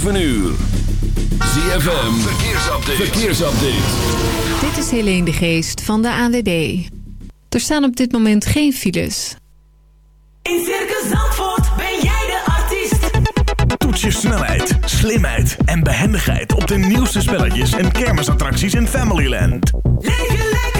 7 uur. ZFM, verkeersupdate. verkeersupdate. Dit is Helene de Geest van de ANWB. Er staan op dit moment geen files. In Circus Zandvoort ben jij de artiest. Toets je snelheid, slimheid en behendigheid op de nieuwste spelletjes en kermisattracties in Familyland. Leef je lekker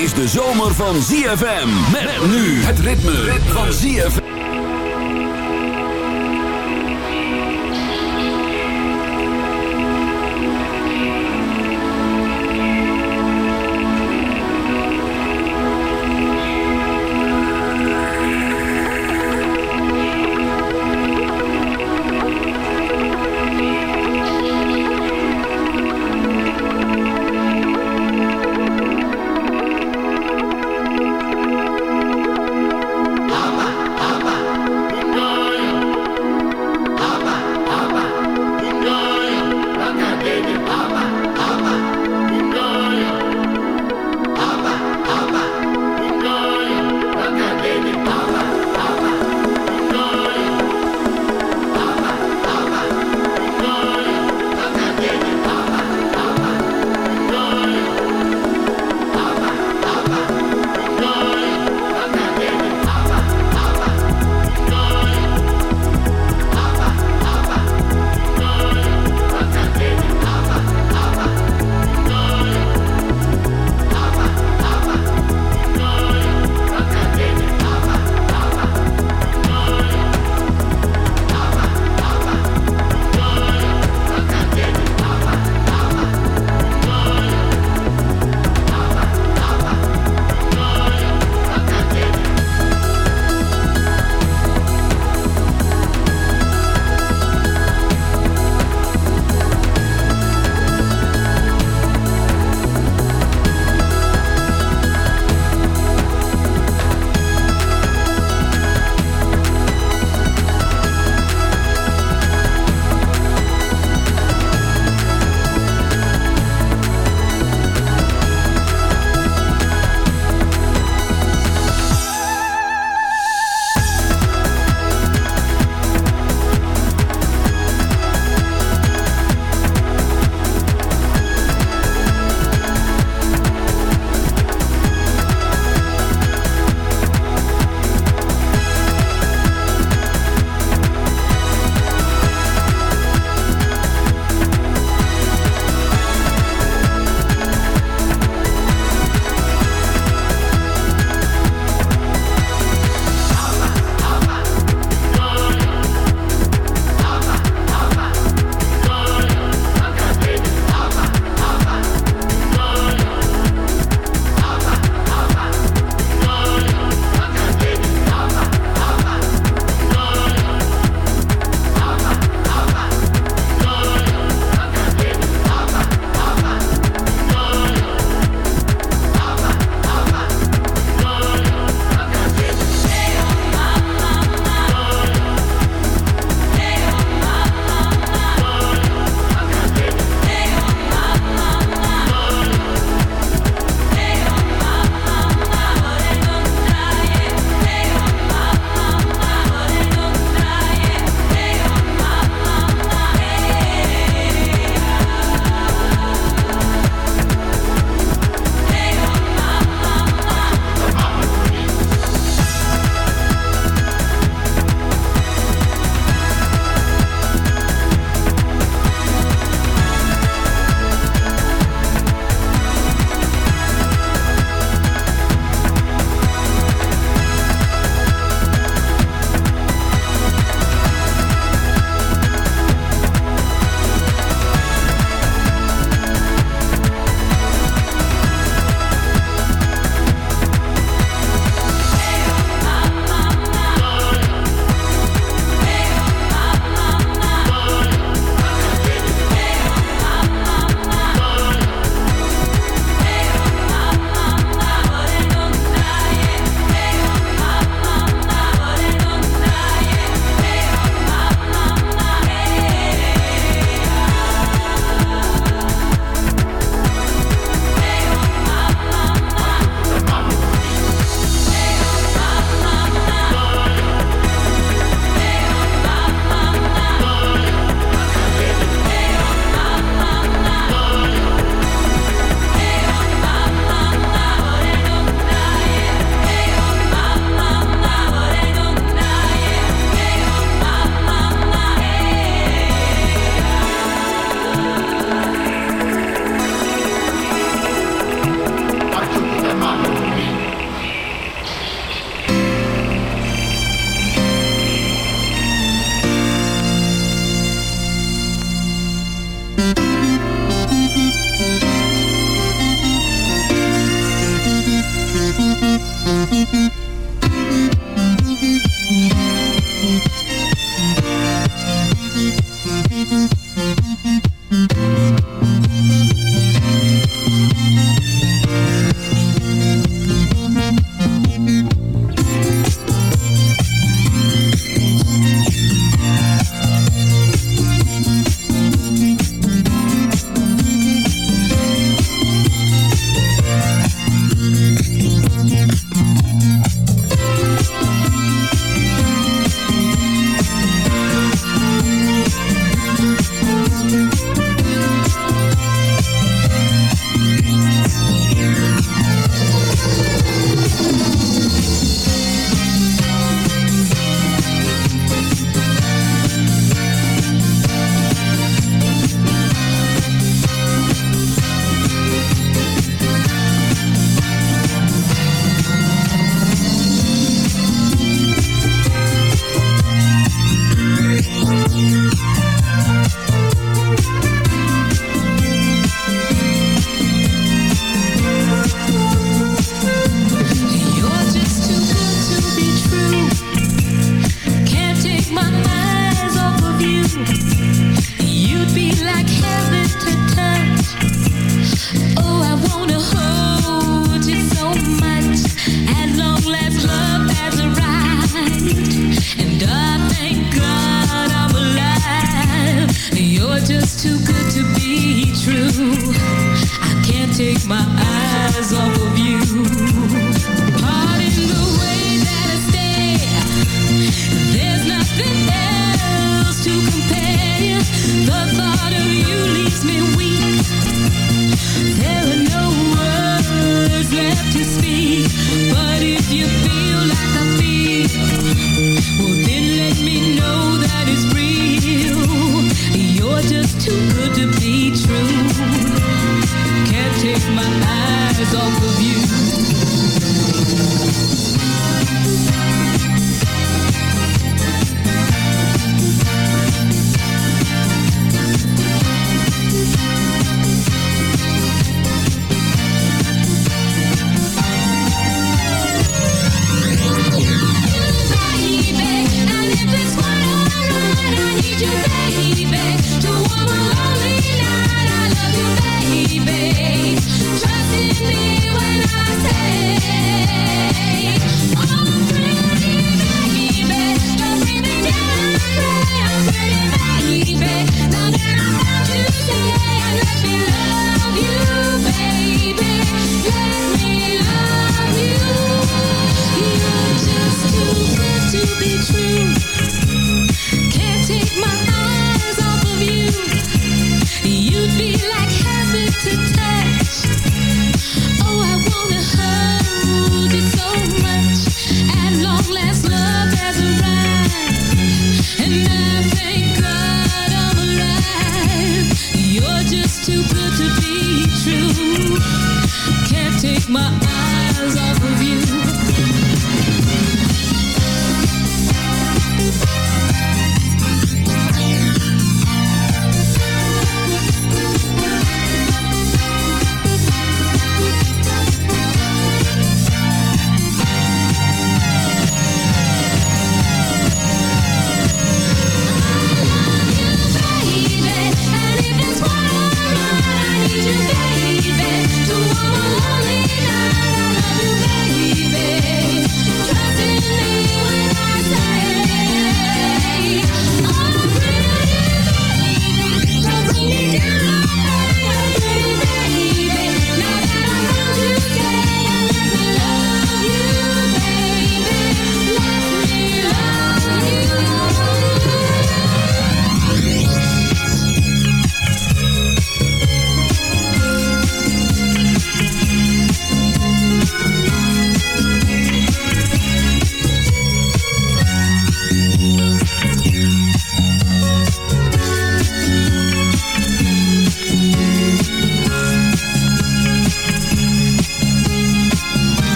Is de zomer van ZFM. Met nu het ritme van ZFM.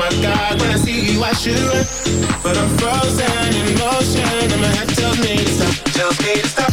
my God, when I see you, I should run. But I'm frozen in motion, and my head tells me to stop. Tells me to stop.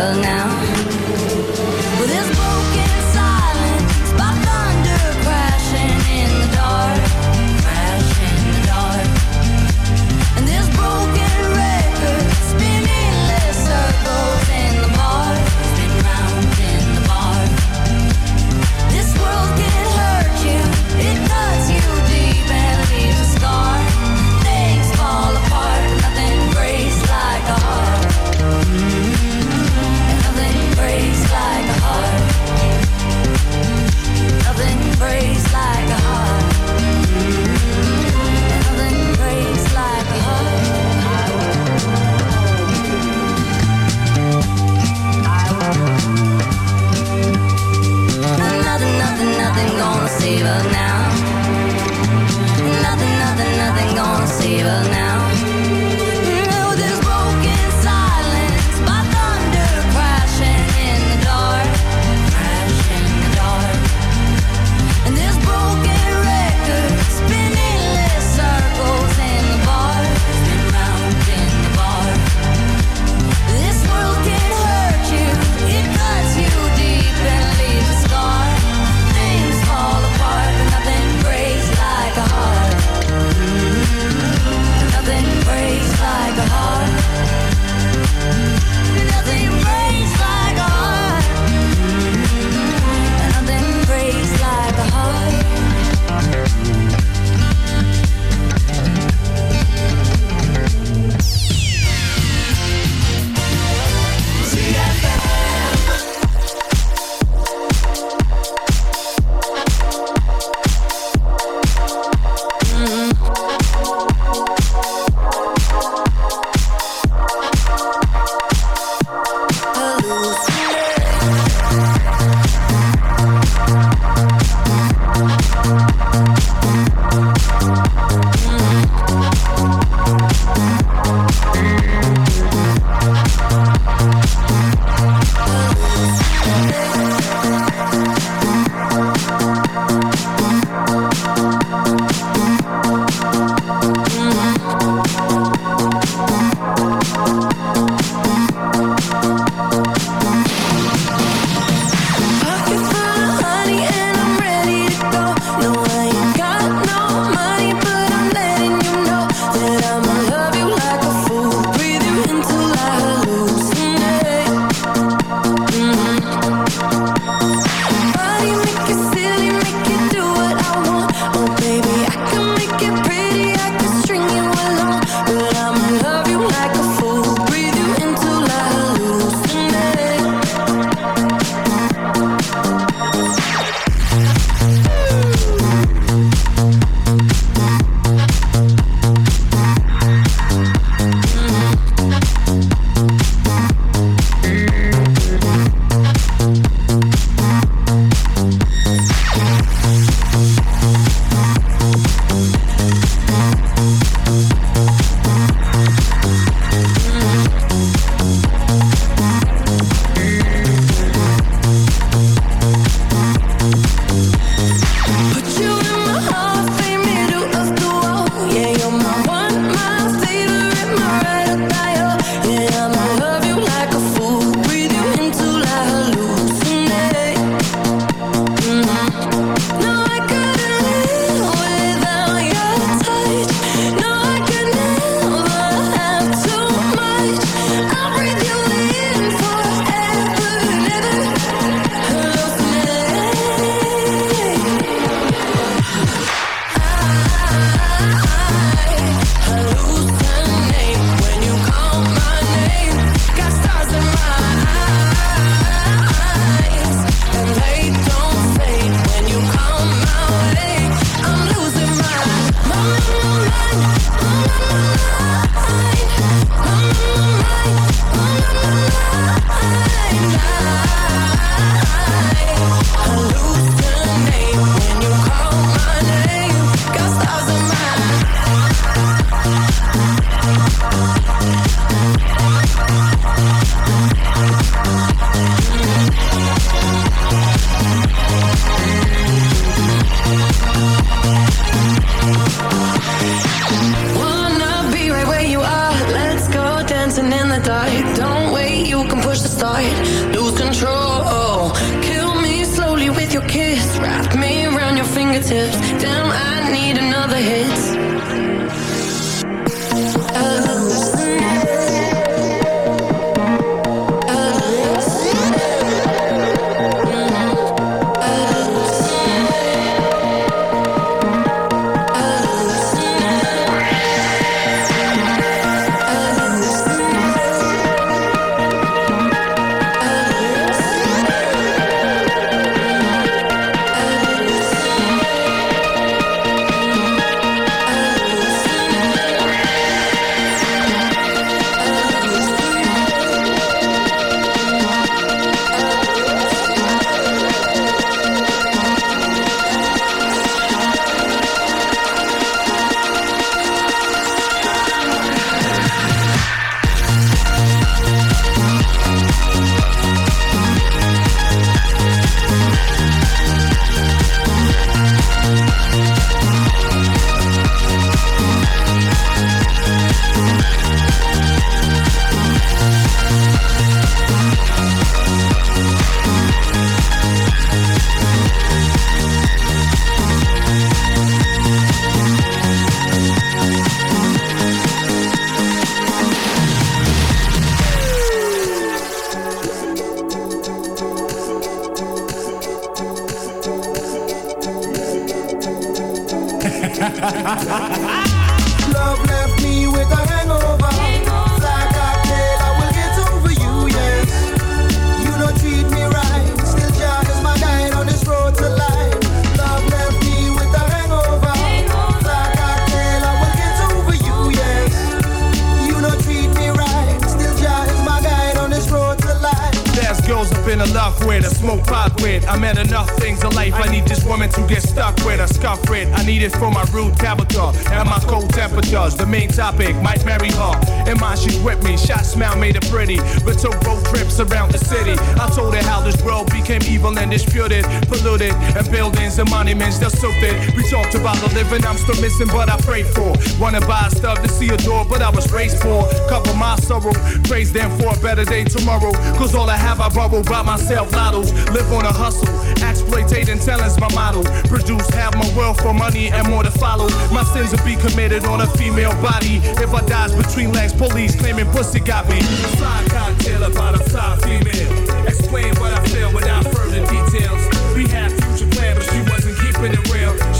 Well. Topic might marry her. In mind, she's with me. Shot smile made her pretty. But took road trips around the city. I told her how this world became evil and disputed, polluted, and buildings and monuments they're stupid. We talked about the living I'm still missing, but I prayed for. Wanna buy stuff to see a door, but I was raised for. Cover my sorrow, praise them for a better day tomorrow. Cause all I have I borrow by myself, lottos. Live on a hustle, exploitating talent's my motto. Produce half my wealth for money and more to follow. My sins will be committed on a female body. If I dies between legs, police claiming pussy got me. Fly cocktail about a fly female. Explain what I feel without further details. We had future plans, but she wasn't keeping it real.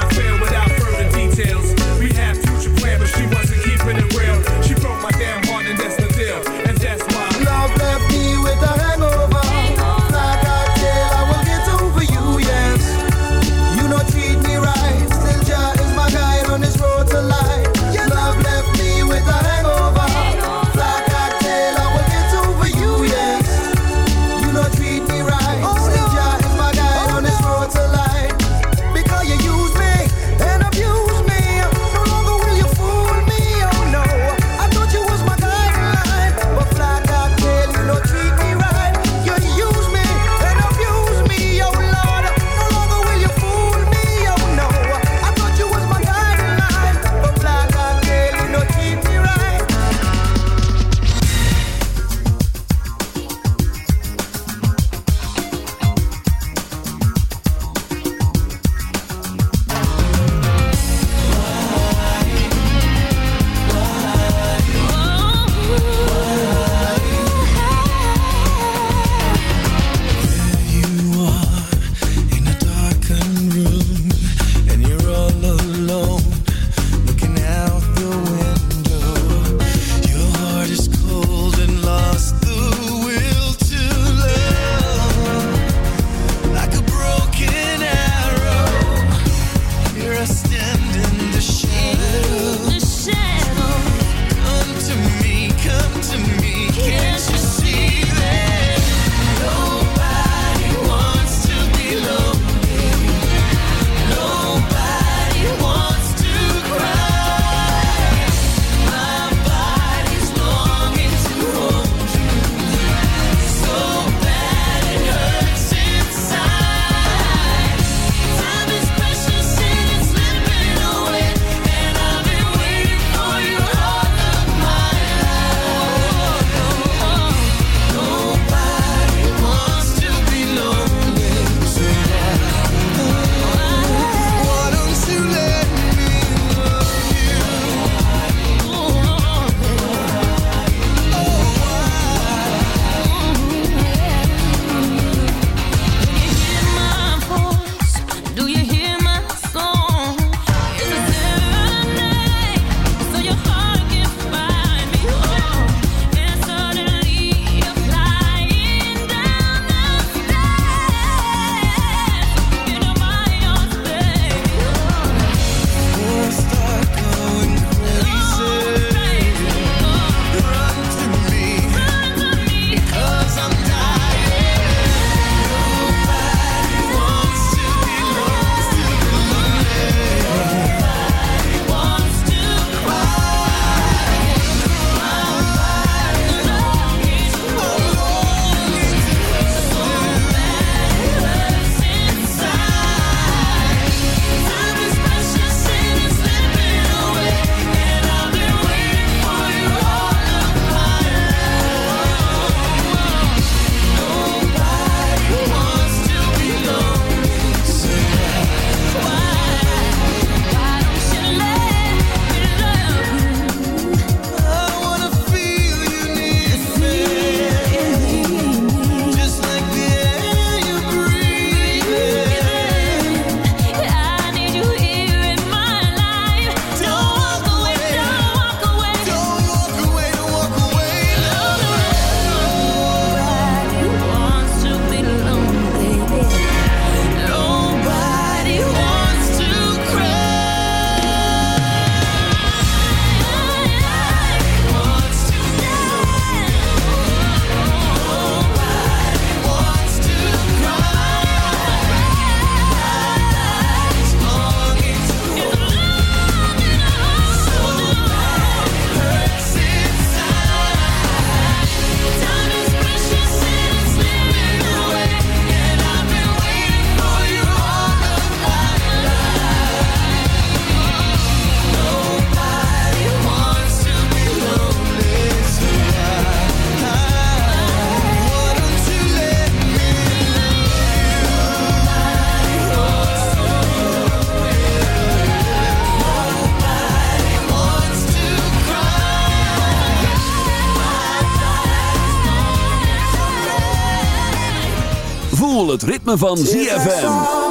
ritme van ZFM.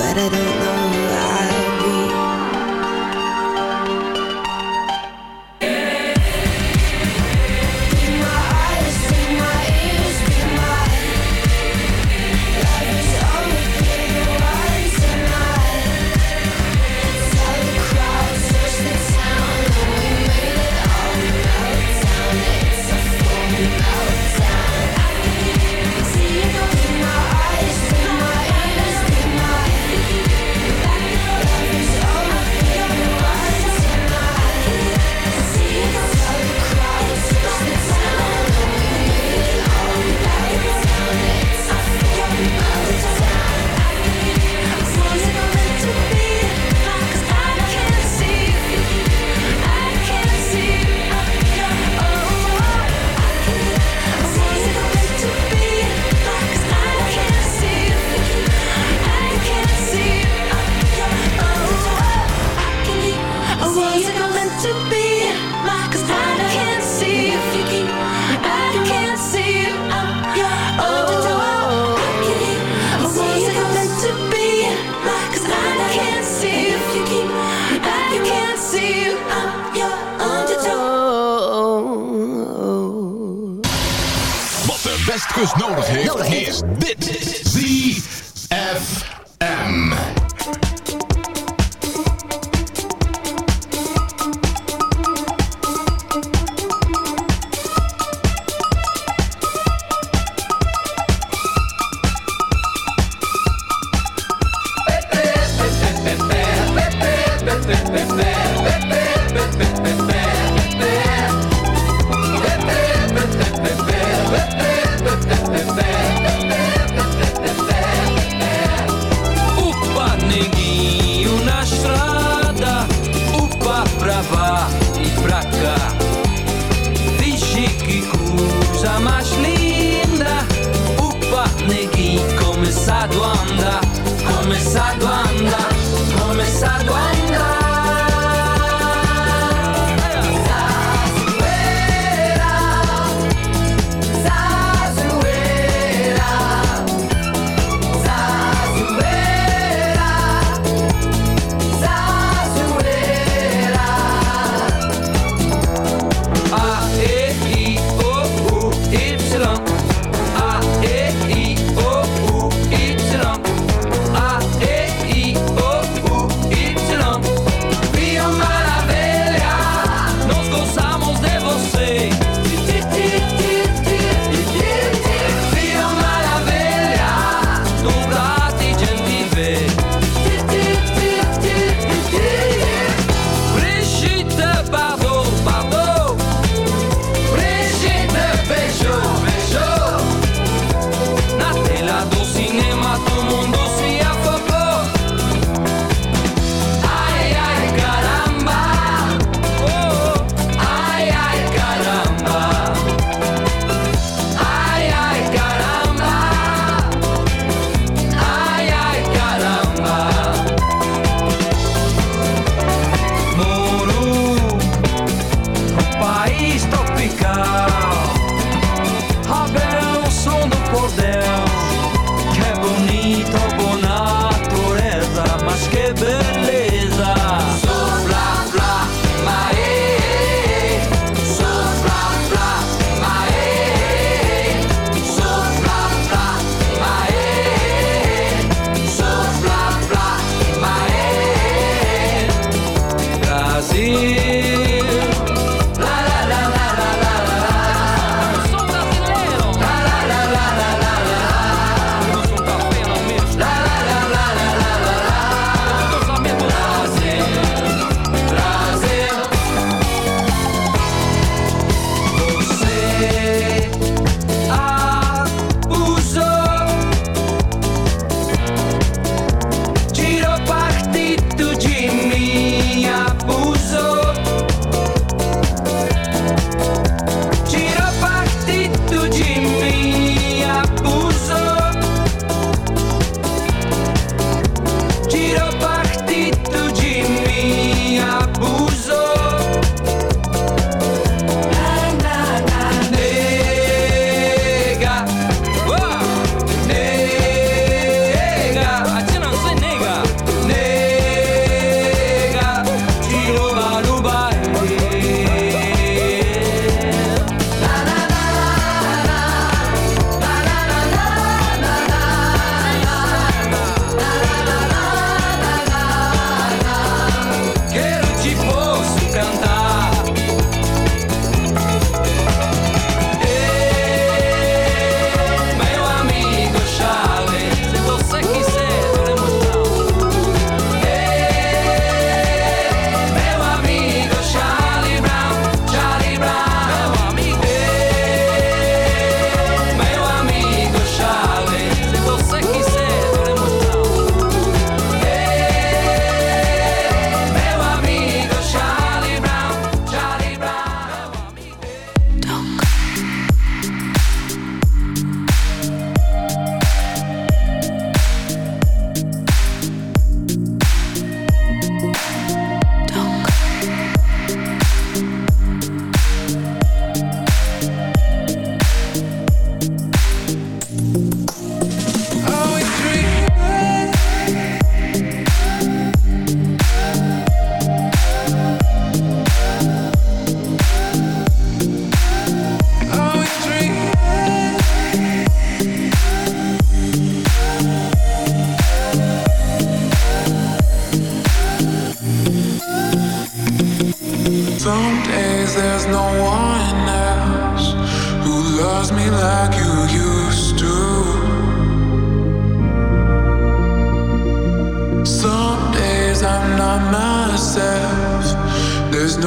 But I don't know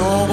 Oh.